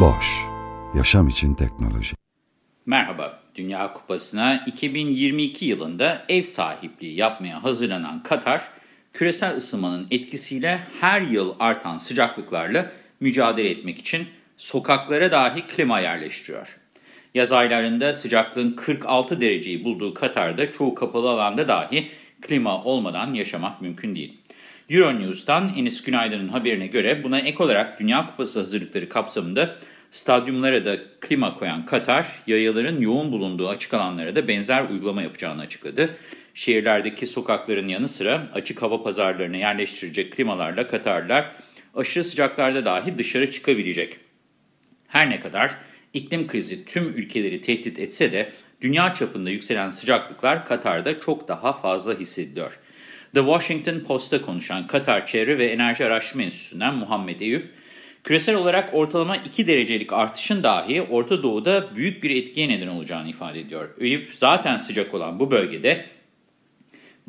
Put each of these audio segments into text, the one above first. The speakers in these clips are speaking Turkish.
Boş, yaşam için teknoloji. Merhaba, Dünya Kupası'na 2022 yılında ev sahipliği yapmaya hazırlanan Katar, küresel ısınmanın etkisiyle her yıl artan sıcaklıklarla mücadele etmek için sokaklara dahi klima yerleştiriyor. Yaz aylarında sıcaklığın 46 dereceyi bulduğu Katar'da çoğu kapalı alanda dahi klima olmadan yaşamak mümkün değil. Euronews'tan Enis Günaydın'ın haberine göre buna ek olarak Dünya Kupası hazırlıkları kapsamında stadyumlara da klima koyan Katar, yayaların yoğun bulunduğu açık alanlara da benzer uygulama yapacağını açıkladı. Şehirlerdeki sokakların yanı sıra açık hava pazarlarına yerleştirecek klimalarla Katarlılar aşırı sıcaklarda dahi dışarı çıkabilecek. Her ne kadar iklim krizi tüm ülkeleri tehdit etse de dünya çapında yükselen sıcaklıklar Katar'da çok daha fazla hissediliyor. The Washington Post'a konuşan Katar Çevre ve Enerji Araştırma Enstitüsü'nden Muhammed Eyüp, küresel olarak ortalama 2 derecelik artışın dahi Orta Doğu'da büyük bir etkiye neden olacağını ifade ediyor. Eyüp zaten sıcak olan bu bölgede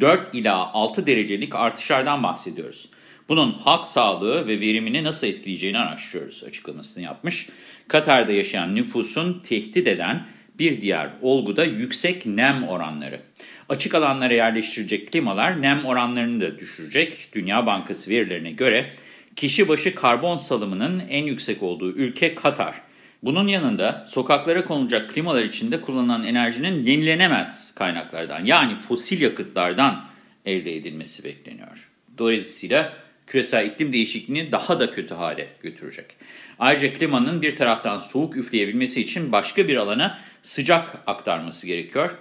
4 ila 6 derecelik artışlardan bahsediyoruz. Bunun halk sağlığı ve verimini nasıl etkileyeceğini araştırıyoruz açıklamasını yapmış. Katar'da yaşayan nüfusun tehdit eden bir diğer olgu da yüksek nem oranları. Açık alanlara yerleştirilecek klimalar nem oranlarını da düşürecek. Dünya Bankası verilerine göre kişi başı karbon salımının en yüksek olduğu ülke Katar. Bunun yanında sokaklara konulacak klimalar içinde kullanılan enerjinin yenilenemez kaynaklardan yani fosil yakıtlardan elde edilmesi bekleniyor. Dolayısıyla küresel iklim değişikliğini daha da kötü hale götürecek. Ayrıca klimanın bir taraftan soğuk üfleyebilmesi için başka bir alana sıcak aktarması gerekiyor.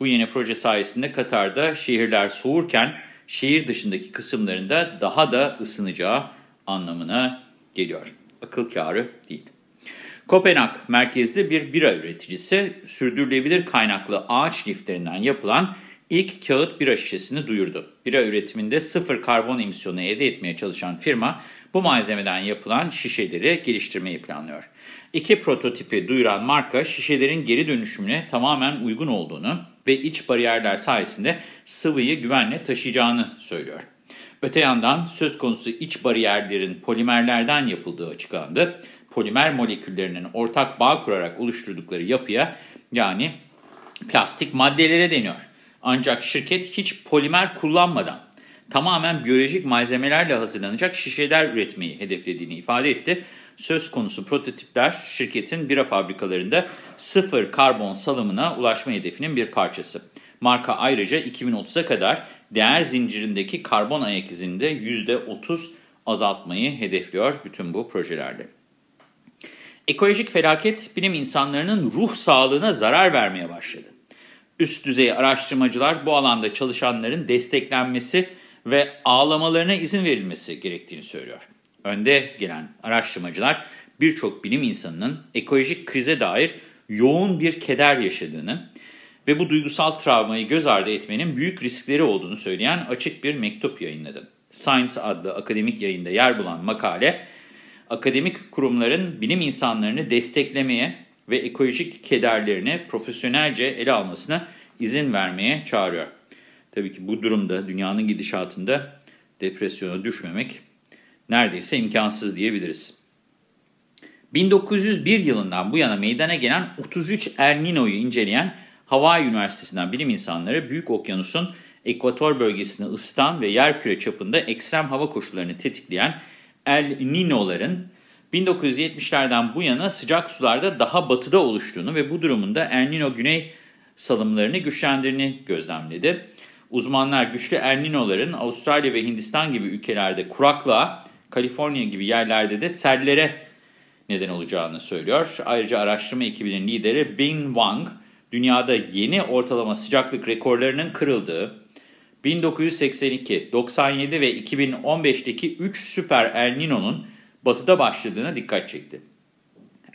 Bu yeni proje sayesinde Katar'da şehirler soğurken şehir dışındaki kısımlarında daha da ısınacağı anlamına geliyor. Akıl kârı değil. Kopenhag merkezli bir bira üreticisi sürdürülebilir kaynaklı ağaç liflerinden yapılan ilk kağıt bira şişesini duyurdu. Bira üretiminde sıfır karbon emisyonu elde etmeye çalışan firma bu malzemeden yapılan şişeleri geliştirmeyi planlıyor. İki prototipi duyuran marka şişelerin geri dönüşümüne tamamen uygun olduğunu ve iç bariyerler sayesinde sıvıyı güvenle taşıyacağını söylüyor. Öte yandan söz konusu iç bariyerlerin polimerlerden yapıldığı açıklandı. Polimer moleküllerinin ortak bağ kurarak oluşturdukları yapıya yani plastik maddelere deniyor. Ancak şirket hiç polimer kullanmadan tamamen biyolojik malzemelerle hazırlanacak şişeler üretmeyi hedeflediğini ifade etti. Söz konusu prototipler şirketin bira fabrikalarında sıfır karbon salımına ulaşma hedefinin bir parçası. Marka ayrıca 2030'a kadar değer zincirindeki karbon ayak izini de %30 azaltmayı hedefliyor bütün bu projelerle. Ekolojik felaket bilim insanlarının ruh sağlığına zarar vermeye başladı. Üst düzey araştırmacılar bu alanda çalışanların desteklenmesi ve ağlamalarına izin verilmesi gerektiğini söylüyor. Önde gelen araştırmacılar birçok bilim insanının ekolojik krize dair yoğun bir keder yaşadığını ve bu duygusal travmayı göz ardı etmenin büyük riskleri olduğunu söyleyen açık bir mektup yayınladı. Science adlı akademik yayında yer bulan makale, akademik kurumların bilim insanlarını desteklemeye ve ekolojik kederlerini profesyonelce ele almasına izin vermeye çağırıyor. Tabii ki bu durumda dünyanın gidişatında depresyona düşmemek neredeyse imkansız diyebiliriz. 1901 yılından bu yana meydana gelen 33 El Niño'yu inceleyen Hawaii Üniversitesi'nden bilim insanları Büyük Okyanus'un ekvator bölgesini ısıtan ve yerküre çapında ekstrem hava koşullarını tetikleyen El Niño'ların 1970'lerden bu yana sıcak sularda daha batıda oluştuğunu ve bu durumunda El Niño güney salımlarını güçlendirdiğini gözlemledi. Uzmanlar güçlü El Niño'ların Avustralya ve Hindistan gibi ülkelerde kuraklığa, Kaliforniya gibi yerlerde de sellere neden olacağını söylüyor. Ayrıca araştırma ekibinin lideri Bing Wang, dünyada yeni ortalama sıcaklık rekorlarının kırıldığı, 1982, 97 ve 2015'teki 3 süper El Niño'nun batıda başladığına dikkat çekti.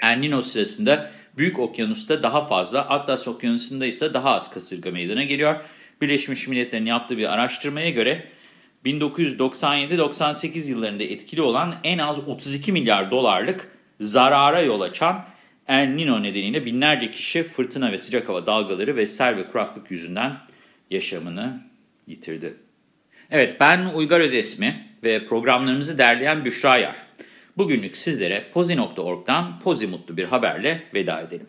El Niño sırasında Büyük Okyanus'ta daha fazla, Atlas Okyanusu'nda ise daha az kasırga meydana geliyor. Birleşmiş Milletler'in yaptığı bir araştırmaya göre 1997-98 yıllarında etkili olan en az 32 milyar dolarlık zarara yol açan El Nino nedeniyle binlerce kişi fırtına ve sıcak hava dalgaları ve sel ve kuraklık yüzünden yaşamını yitirdi. Evet ben Uygar Özesmi ve programlarımızı derleyen Büşra Yar. Bugünlük sizlere pozi.org'dan pozi mutlu bir haberle veda edelim.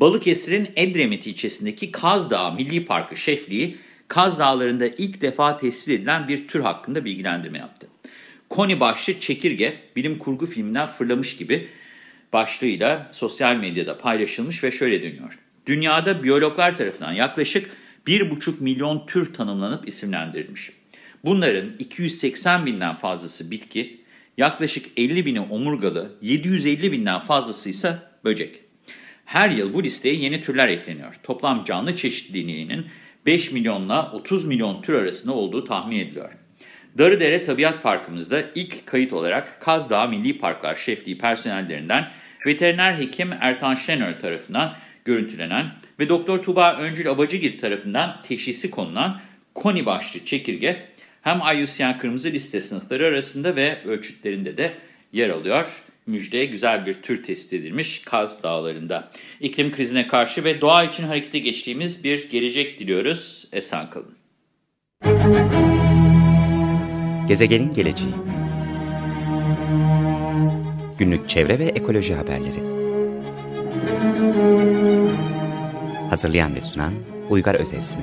Balıkesir'in Edremit ilçesindeki Kaz Milli Parkı şefliği Kaz Dağları'nda ilk defa tespit edilen bir tür hakkında bilgilendirme yaptı. Koni başlı çekirge bilim kurgu filminden fırlamış gibi başlığıyla sosyal medyada paylaşılmış ve şöyle dönüyor. Dünyada biyologlar tarafından yaklaşık 1,5 milyon tür tanımlanıp isimlendirilmiş. Bunların 280 binden fazlası bitki, yaklaşık 50 bini omurgalı, 750 binden fazlası ise böcek. Her yıl bu listeye yeni türler ekleniyor. Toplam canlı çeşitliliğinin 5 milyonla 30 milyon tür arasında olduğu tahmin ediliyor. Darıdere Tabiat Parkımızda ilk kayıt olarak Kaz Dağı Milli Parklar Şefliği personellerinden veteriner hekim Ertan Şenör tarafından görüntülenen ve Doktor Tuba Öncül Abacıgil tarafından teşhisi konulan koni başlı çekirge hem IUCN Kırmızı Liste sınıfları arasında ve ölçütlerinde de yer alıyor. Müjde güzel bir tür tespit edilmiş Kaz Dağları'nda. İklim krizine karşı ve doğa için harekete geçtiğimiz bir gelecek diliyoruz. Esen kalın. Gezegenin geleceği Günlük çevre ve ekoloji haberleri Hazırlayan ve sunan Uygar Özesmi